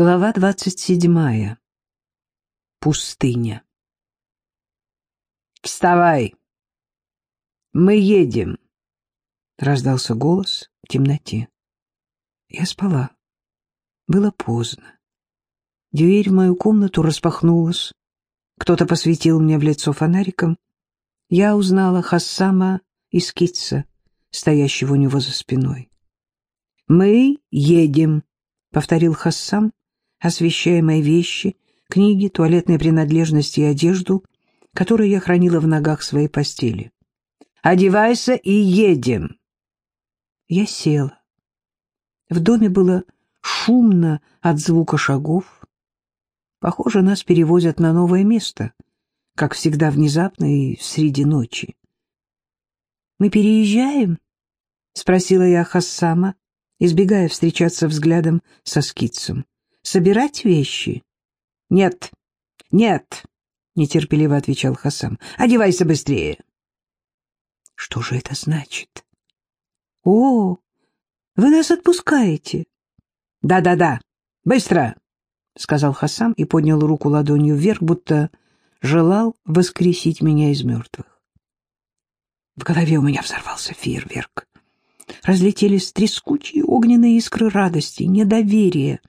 Глава двадцать седьмая. Пустыня. «Вставай! Мы едем!» — раздался голос в темноте. Я спала. Было поздно. Дверь в мою комнату распахнулась. Кто-то посветил мне в лицо фонариком. Я узнала Хассама из Китса, стоящего у него за спиной. «Мы едем!» — повторил Хассам, освещая мои вещи, книги, туалетные принадлежности и одежду, которую я хранила в ногах своей постели. «Одевайся и едем!» Я села. В доме было шумно от звука шагов. Похоже, нас перевозят на новое место, как всегда внезапно и среди ночи. «Мы переезжаем?» — спросила я Хассама, избегая встречаться взглядом со скитцем. «Собирать вещи?» «Нет, нет!» — нетерпеливо отвечал Хасам. «Одевайся быстрее!» «Что же это значит?» «О, вы нас отпускаете?» «Да-да-да, быстро!» — сказал Хасам и поднял руку ладонью вверх, будто желал воскресить меня из мертвых. В голове у меня взорвался фейерверк разлетелись трескучие огненные искры радости, недоверия.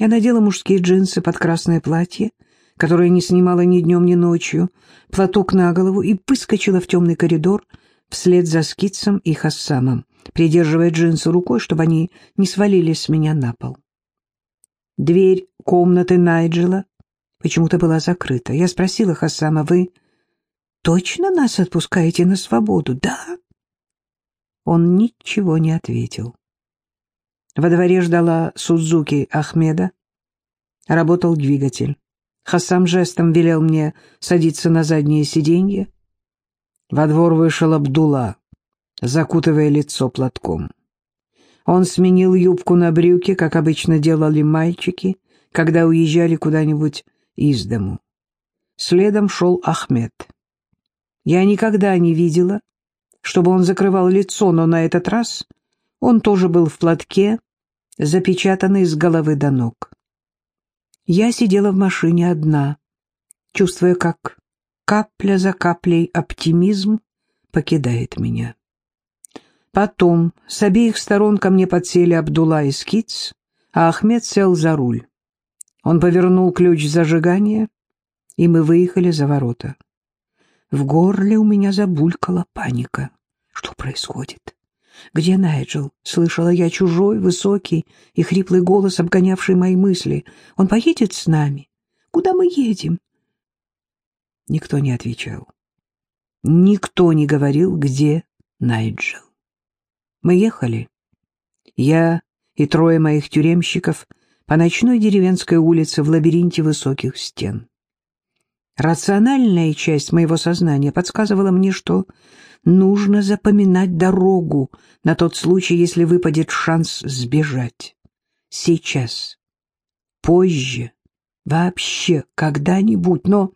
Я надела мужские джинсы под красное платье, которое не снимала ни днем, ни ночью, платок на голову и выскочила в темный коридор вслед за скитсом и Хассамом, придерживая джинсы рукой, чтобы они не свалились с меня на пол. Дверь комнаты Найджела почему-то была закрыта. Я спросила Хассама, «Вы точно нас отпускаете на свободу?» «Да», он ничего не ответил. Во дворе ждала Судзуки Ахмеда. Работал двигатель. Хасам жестом велел мне садиться на заднее сиденье. Во двор вышел Абдулла, закутывая лицо платком. Он сменил юбку на брюки, как обычно делали мальчики, когда уезжали куда-нибудь из дому. Следом шел Ахмед. Я никогда не видела, чтобы он закрывал лицо, но на этот раз он тоже был в платке, запечатанный с головы до ног. Я сидела в машине одна, чувствуя, как капля за каплей оптимизм покидает меня. Потом с обеих сторон ко мне подсели Абдулла и Скиц, а Ахмед сел за руль. Он повернул ключ зажигания, и мы выехали за ворота. В горле у меня забулькала паника. Что происходит? Где Найджел? Слышала я чужой, высокий и хриплый голос, обгонявший мои мысли. Он поедет с нами? Куда мы едем? Никто не отвечал. Никто не говорил, где Найджел. Мы ехали. Я и трое моих тюремщиков по ночной деревенской улице в лабиринте высоких стен. Рациональная часть моего сознания подсказывала мне, что нужно запоминать дорогу на тот случай, если выпадет шанс сбежать. Сейчас. Позже. Вообще. Когда-нибудь. Но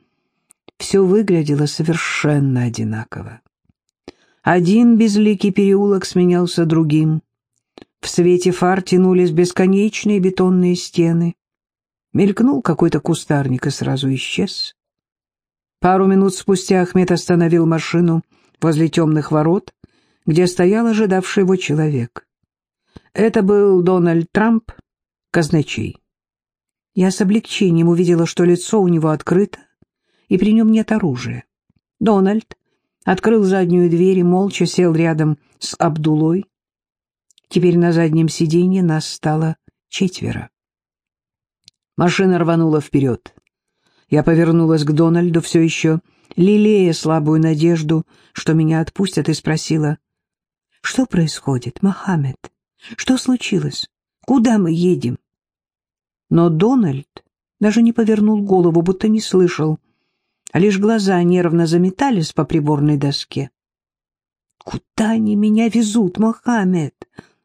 все выглядело совершенно одинаково. Один безликий переулок сменялся другим. В свете фар тянулись бесконечные бетонные стены. Мелькнул какой-то кустарник и сразу исчез. Пару минут спустя Ахмед остановил машину возле темных ворот, где стоял ожидавший его человек. Это был Дональд Трамп, казначей. Я с облегчением увидела, что лицо у него открыто, и при нем нет оружия. Дональд открыл заднюю дверь и молча сел рядом с Абдулой. Теперь на заднем сиденье нас стало четверо. Машина рванула вперед. Я повернулась к Дональду, все еще лелея слабую надежду, что меня отпустят, и спросила, «Что происходит, Мохаммед? Что случилось? Куда мы едем?» Но Дональд даже не повернул голову, будто не слышал, а лишь глаза нервно заметались по приборной доске. «Куда они меня везут, Мохаммед?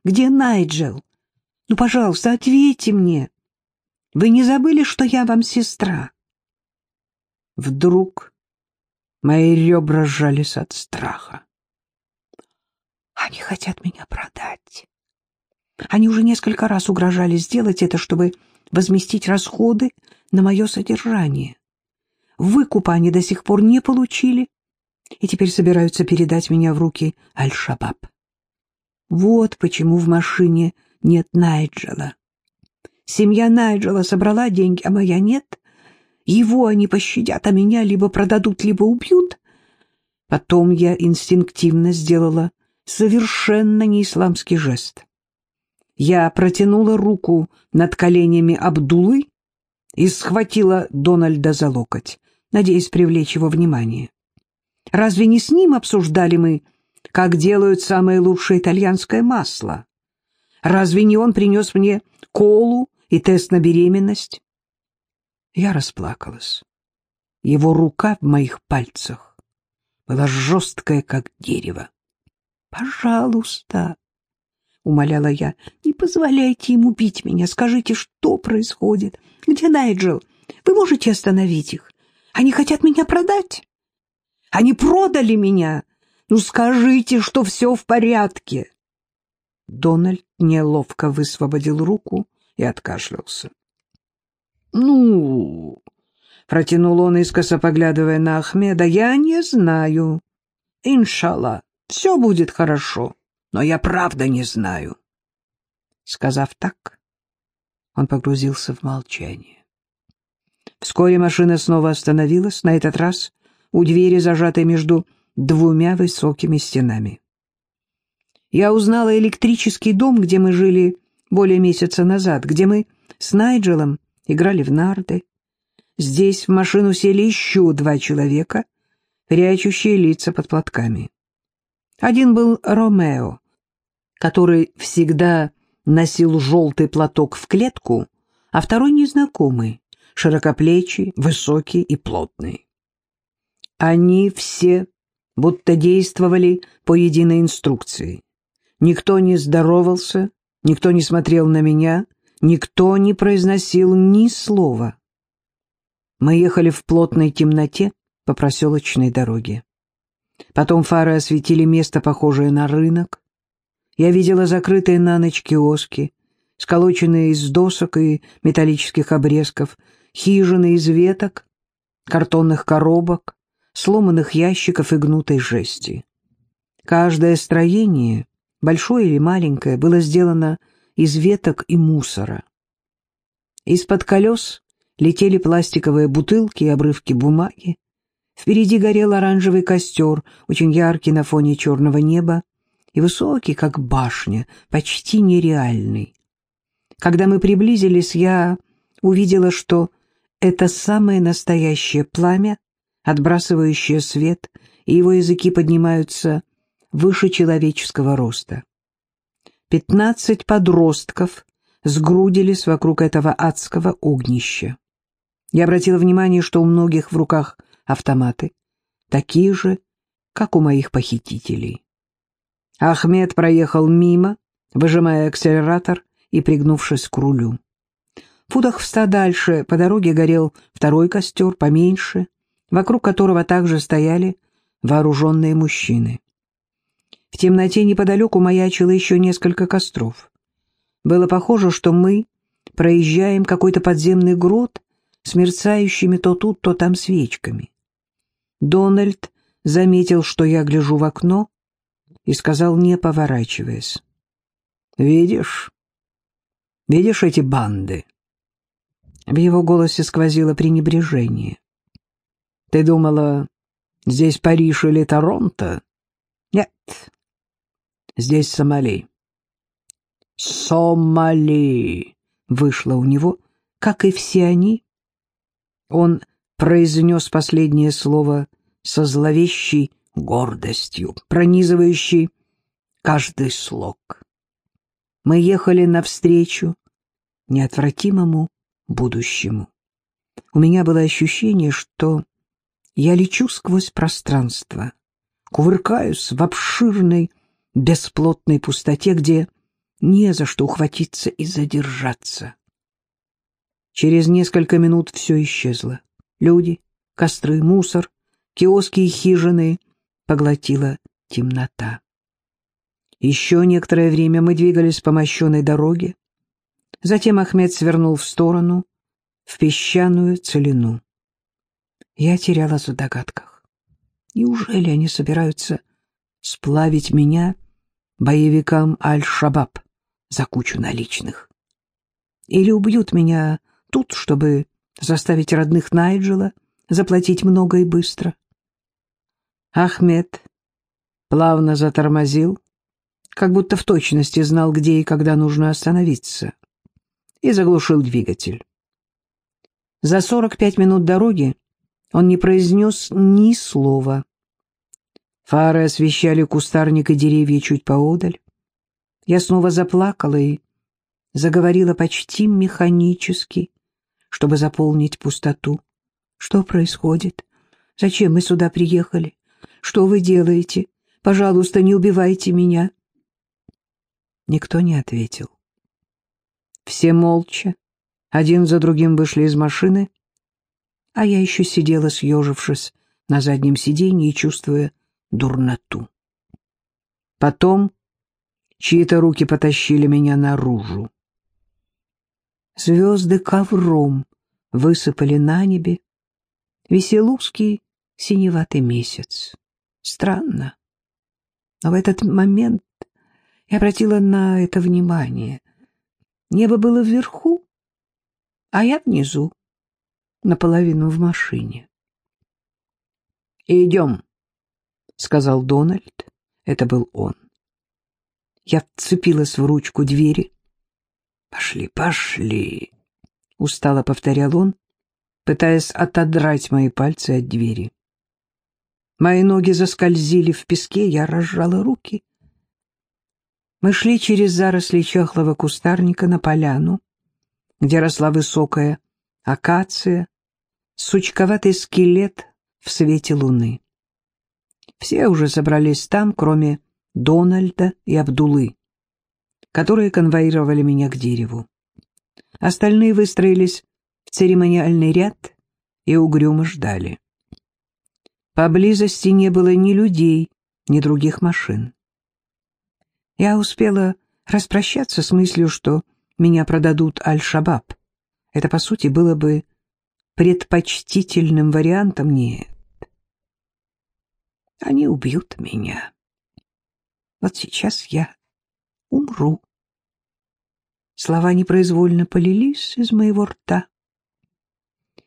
Где Найджел? Ну, пожалуйста, ответьте мне. Вы не забыли, что я вам сестра?» Вдруг мои ребра сжались от страха. Они хотят меня продать. Они уже несколько раз угрожали сделать это, чтобы возместить расходы на мое содержание. Выкупа они до сих пор не получили и теперь собираются передать меня в руки Аль-Шабаб. Вот почему в машине нет Найджела. Семья Найджела собрала деньги, а моя нет. Его они пощадят, а меня либо продадут, либо убьют. Потом я инстинктивно сделала совершенно неисламский жест. Я протянула руку над коленями Абдулы и схватила Дональда за локоть, надеясь привлечь его внимание. Разве не с ним обсуждали мы, как делают самое лучшее итальянское масло? Разве не он принес мне колу и тест на беременность? Я расплакалась. Его рука в моих пальцах была жесткая, как дерево. «Пожалуйста», — умоляла я, — «не позволяйте ему бить меня. Скажите, что происходит? Где Найджел? Вы можете остановить их? Они хотят меня продать? Они продали меня? Ну, скажите, что все в порядке». Дональд неловко высвободил руку и откашлялся. «Ну...» — протянул он, искоса поглядывая на Ахмеда. «Я не знаю. Иншалла, все будет хорошо, но я правда не знаю». Сказав так, он погрузился в молчание. Вскоре машина снова остановилась, на этот раз у двери, зажатой между двумя высокими стенами. Я узнала электрический дом, где мы жили более месяца назад, где мы с Найджелом играли в нарды. Здесь в машину сели еще два человека, прячущие лица под платками. Один был Ромео, который всегда носил желтый платок в клетку, а второй незнакомый, широкоплечий, высокий и плотный. Они все будто действовали по единой инструкции. Никто не здоровался, никто не смотрел на меня, никто не произносил ни слова. Мы ехали в плотной темноте по проселочной дороге. Потом фары осветили место, похожее на рынок. Я видела закрытые на ночь киоски, сколоченные из досок и металлических обрезков, хижины из веток, картонных коробок, сломанных ящиков и гнутой жести. Каждое строение, большое или маленькое, было сделано из веток и мусора. Из-под колес летели пластиковые бутылки и обрывки бумаги. Впереди горел оранжевый костер, очень яркий на фоне черного неба, и высокий, как башня, почти нереальный. Когда мы приблизились, я увидела, что это самое настоящее пламя, отбрасывающее свет, и его языки поднимаются выше человеческого роста. Пятнадцать подростков сгрудились вокруг этого адского огнища. Я обратила внимание, что у многих в руках автоматы, такие же, как у моих похитителей. Ахмед проехал мимо, выжимая акселератор и пригнувшись к рулю. В футах в дальше по дороге горел второй костер, поменьше, вокруг которого также стояли вооруженные мужчины. В темноте неподалеку маячило еще несколько костров. Было похоже, что мы проезжаем какой-то подземный грот с мерцающими то тут, то там свечками. Дональд заметил, что я гляжу в окно, и сказал, не поворачиваясь. «Видишь? Видишь эти банды?» В его голосе сквозило пренебрежение. «Ты думала, здесь Париж или Торонто?» «Нет, здесь Сомали». «Сомали!» вышло у него, как и все они. Он произнес последнее слово со зловещей гордостью, пронизывающей каждый слог. Мы ехали навстречу неотвратимому будущему. У меня было ощущение, что я лечу сквозь пространство, кувыркаюсь в обширной бесплотной пустоте, где не за что ухватиться и задержаться. Через несколько минут все исчезло. Люди, костры, мусор, киоски и хижины поглотила темнота. Еще некоторое время мы двигались по мощенной дороге. Затем Ахмед свернул в сторону, в песчаную целину. Я терялась в догадках. Неужели они собираются сплавить меня боевикам Аль-Шабаб за кучу наличных? Или убьют меня тут, чтобы заставить родных Найджела заплатить много и быстро? Ахмед плавно затормозил, как будто в точности знал, где и когда нужно остановиться, и заглушил двигатель. За сорок пять минут дороги он не произнес ни слова. Фары освещали кустарник и деревья чуть поодаль. Я снова заплакала и заговорила почти механически, чтобы заполнить пустоту. Что происходит? Зачем мы сюда приехали? Что вы делаете? Пожалуйста, не убивайте меня. Никто не ответил. Все молча, один за другим вышли из машины, а я еще сидела, съежившись на заднем сиденье и чувствуя дурноту. Потом чьи-то руки потащили меня наружу. Звезды ковром высыпали на небе, висел узкий синеватый месяц. Странно. Но в этот момент я обратила на это внимание. Небо было вверху, а я внизу, наполовину в машине. «Идем», — сказал Дональд. Это был он. Я вцепилась в ручку двери. «Пошли, пошли», — устало повторял он, пытаясь отодрать мои пальцы от двери. Мои ноги заскользили в песке, я разжала руки. Мы шли через заросли чахлого кустарника на поляну, где росла высокая акация, сучковатый скелет в свете луны. Все уже собрались там, кроме Дональда и Абдулы, которые конвоировали меня к дереву. Остальные выстроились в церемониальный ряд и угрюмо ждали. Поблизости не было ни людей, ни других машин. Я успела распрощаться с мыслью, что меня продадут Аль-Шабаб. Это, по сути, было бы предпочтительным вариантом. Нет. Они убьют меня. Вот сейчас я умру. Слова непроизвольно полились из моего рта.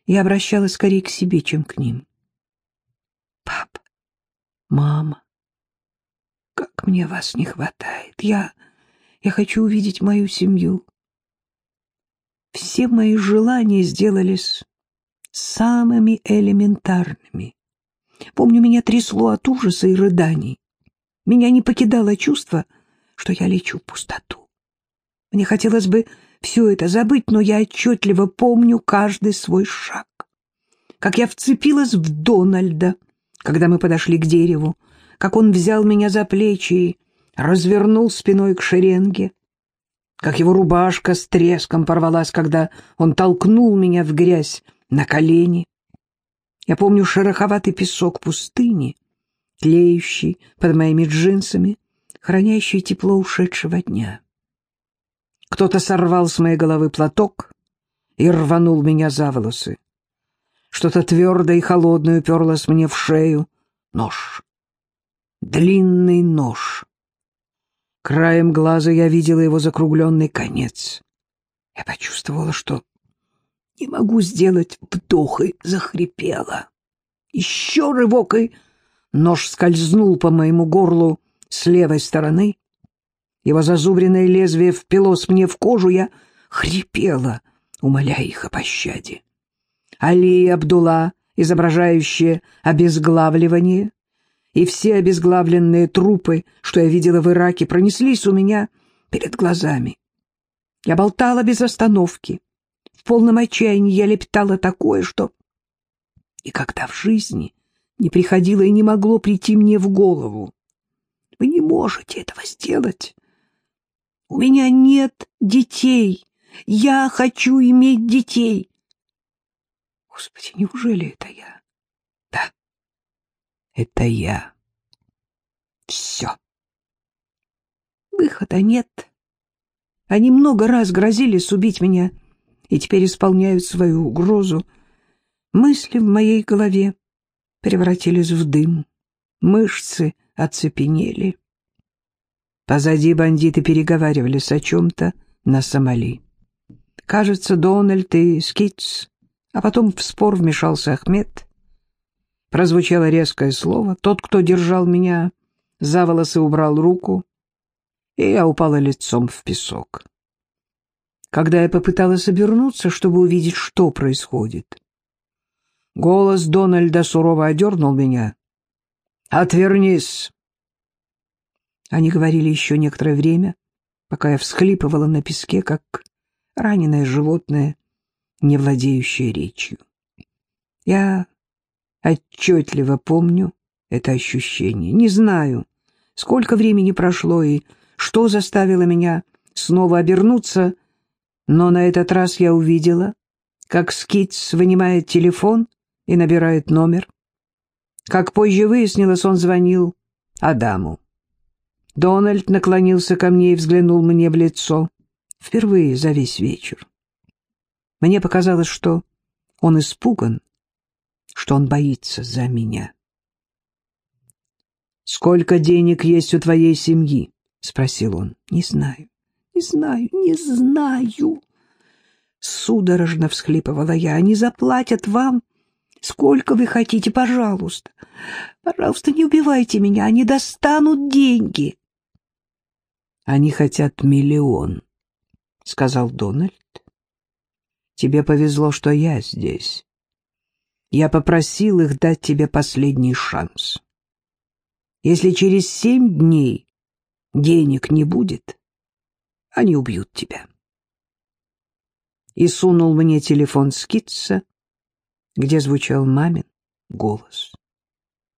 Я обращалась скорее к себе, чем к ним. Пап, мама, как мне вас не хватает. Я... я хочу увидеть мою семью. Все мои желания сделались самыми элементарными. Помню, меня трясло от ужаса и рыданий. Меня не покидало чувство, что я лечу в пустоту. Мне хотелось бы все это забыть, но я отчетливо помню каждый свой шаг. Как я вцепилась в Дональда, когда мы подошли к дереву, как он взял меня за плечи и развернул спиной к шеренге, как его рубашка с треском порвалась, когда он толкнул меня в грязь на колени. Я помню шероховатый песок пустыни, тлеющий под моими джинсами, хранящий тепло ушедшего дня. Кто-то сорвал с моей головы платок и рванул меня за волосы. Что-то твердое и холодное уперлось мне в шею. Нож. Длинный нож. Краем глаза я видела его закругленный конец. Я почувствовала, что не могу сделать вдох и захрипела. Еще рывок, и нож скользнул по моему горлу с левой стороны. Его зазубренное лезвие впилось мне в кожу, я хрипела, умоляя их о пощаде. Али и Абдулла, изображающие обезглавливание, и все обезглавленные трупы, что я видела в Ираке, пронеслись у меня перед глазами. Я болтала без остановки. В полном отчаянии я лепетала такое, что никогда в жизни не приходило и не могло прийти мне в голову. Вы не можете этого сделать. У меня нет детей. Я хочу иметь детей. Господи, неужели это я? Да, это я. Все. Выхода нет. Они много раз грозились убить меня и теперь исполняют свою угрозу. Мысли в моей голове превратились в дым, мышцы оцепенели. Позади бандиты переговаривались о чем-то на Сомали. Кажется, Дональд и Скитс, а потом в спор вмешался Ахмед. Прозвучало резкое слово. Тот, кто держал меня за волосы, убрал руку, и я упала лицом в песок. Когда я попыталась обернуться, чтобы увидеть, что происходит, голос Дональда сурово одернул меня. «Отвернись!» Они говорили еще некоторое время, пока я всхлипывала на песке, как раненое животное, не владеющее речью. Я отчетливо помню это ощущение. Не знаю, сколько времени прошло и что заставило меня снова обернуться, но на этот раз я увидела, как Скитс вынимает телефон и набирает номер. Как позже выяснилось, он звонил Адаму. Дональд наклонился ко мне и взглянул мне в лицо. Впервые за весь вечер. Мне показалось, что он испуган, что он боится за меня. «Сколько денег есть у твоей семьи?» — спросил он. «Не знаю, не знаю, не знаю». Судорожно всхлипывала я. «Они заплатят вам сколько вы хотите, пожалуйста. Пожалуйста, не убивайте меня, они достанут деньги». «Они хотят миллион», — сказал Дональд. «Тебе повезло, что я здесь. Я попросил их дать тебе последний шанс. Если через семь дней денег не будет, они убьют тебя». И сунул мне телефон скидца, где звучал мамин голос.